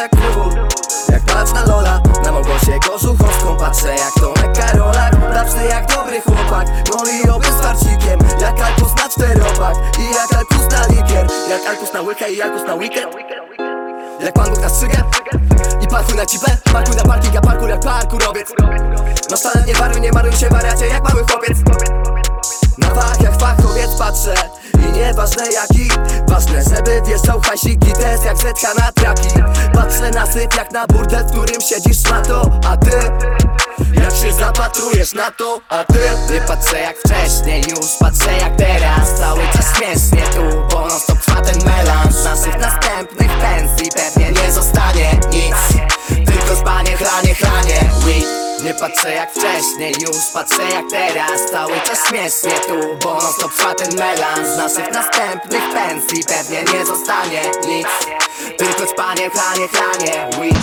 jak Jak palacz na lola. Na Małgosię Gorzuchowską Patrzę jak Tomek Karolak Lepszy jak dobry chłopak Moli oby z farcikiem. Jak Alkus na czteropak I jak Alkus na likier. Jak Alkus na łykę i Alkus na weekend. Jak Pan Bóg na strzygę I parkuj na cipę. Parkuj na parking, a parkour jak parkurowiec. Masz talent, nie waruj, nie maruj się wariacie jak mały chłopiec. Na fach jak fachowiec patrzę I nieważne jaki. Ważne, żeby wjeżdżał hajsik Gites jak zetka na Na syf jak na burdel, w którym siedzisz na to A ty? Jak się zapatrujesz na to, a ty? Nie patrzę jak wcześniej, już patrzę jak teraz. Cały czas śmiesznie tu, bo non stop trwa ten melanż. Naszych następnych pensji pewnie nie zostanie nic. Tylko zbanie, chlanie, chlanie weed nie patrzę jak wcześniej, już patrzę jak teraz. Cały czas śmiesznie tu, bo non stop trwa ten melanż. Naszych następnych pensji pewnie nie zostanie nic Tylko spanie, chlanie weed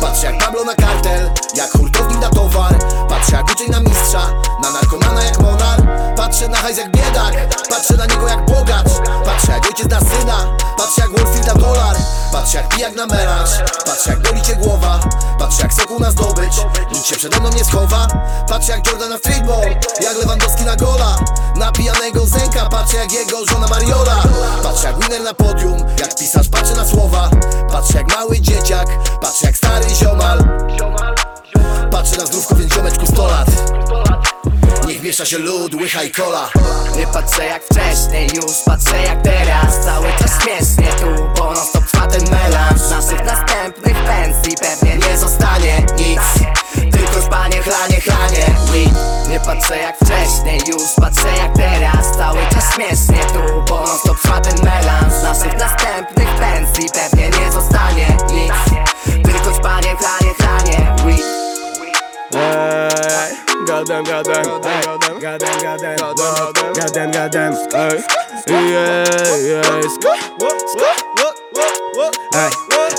Patrzę jak Pablo na kartel, jak hurtownik na towar. Patrzę jak uczeń na mistrza, na narkomana jak monar Patrzę na hajs jak biedak, patrzę na niego jak bogacz Patrzę jak pijak na melanż, patrzę jak boli cię głowa. Patrzę jak soku na zdobycz, nic się przede mną nie schowa. Patrzę jak Jordan na streetball, jak Lewandowski na gola. Na pijanego Zenka, patrzę jak jego żona Mariola. Patrzę jak winner na podium, jak pisarz patrzę na słowa. Patrzę jak mały dzieciak, patrzę jak stary ziomal. Patrzę na zdrówko, więc ziomeczku 100 lat Miesza się lód, łycha i kola. Nie patrzę jak wcześniej, już patrzę jak teraz. Cały czas śmiesznie tu, bo non stop trwa ten melanż. Naszych następnych pensji pewnie nie zostanie nic. Tylko spanie, chlanie, chlanie. Nie patrzę jak wcześniej, już patrzę jak teraz. Cały czas śmiesznie tu, bo non stop trwa ten melanż. Naszych następnych pensji pewnie nie zostanie nic. Tylko spanie, chlanie, chlanie. Weed Ey, goddamn, goddamn, ey, yeah, yeah, sko, sko, ej,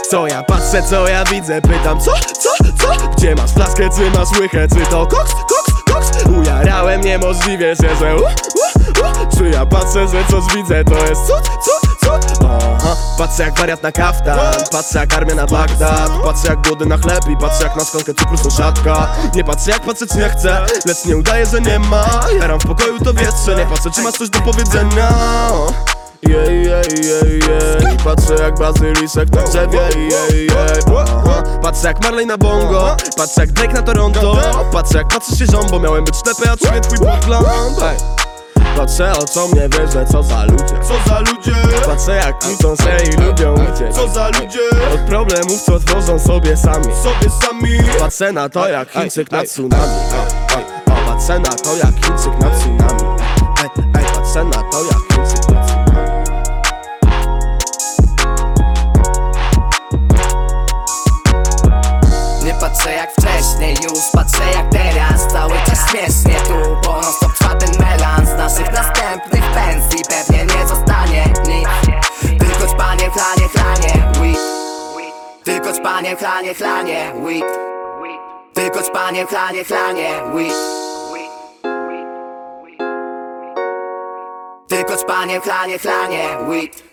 co ja patrzę, co ja widzę, pytam, co, co, co, gdzie masz flaskę, czy masz łychę, czy to koks, koks, koks, ujarałem niemożliwie się, że u, u, u, czy ja patrzę, że coś widzę, to jest cud, cud, patrzę jak wariat na kaftan, patrzę jak armia na Bagdad, patrzę jak głody na chleb i patrzę jak na szklankę cukru sąsiadka, nie patrzę jak patrzeć nie chcę, lecz nie udaję, że nie ma, jaram w pokoju to wietrze, nie patrzę czy masz coś do powiedzenia, yeah, yeah, yeah I patrzę jak bazylisek na drzewie yeah. Aha. Patrzę jak Marley na bongo. Patrzę jak Drake na Toronto. Patrzę jak patrzy się żombo Miałem być ślepy, a czuję twój pogląd Patrzę oczom, nie wierzę, co za ludzie. Co za ludzie? Patrzę jak kłócą się i lubią uciec Co za ludzie? Od problemów, co tworzą sobie sami. Sobie sami. Patrzę na to jak Chińczyk na tsunami. Patrzę na to jak Chińczyk na tsunami. Patrzę na to jak Chińczyk na tsunami. Nie patrzę jak wcześniej, już patrzę jak teraz. Cały czas śmiesznie tu, ćpanie, chlanie, chlanie weed Tylko ćpanie, chlanie, chlanie weed Tylko ćpanie, chlanie, chlanie weed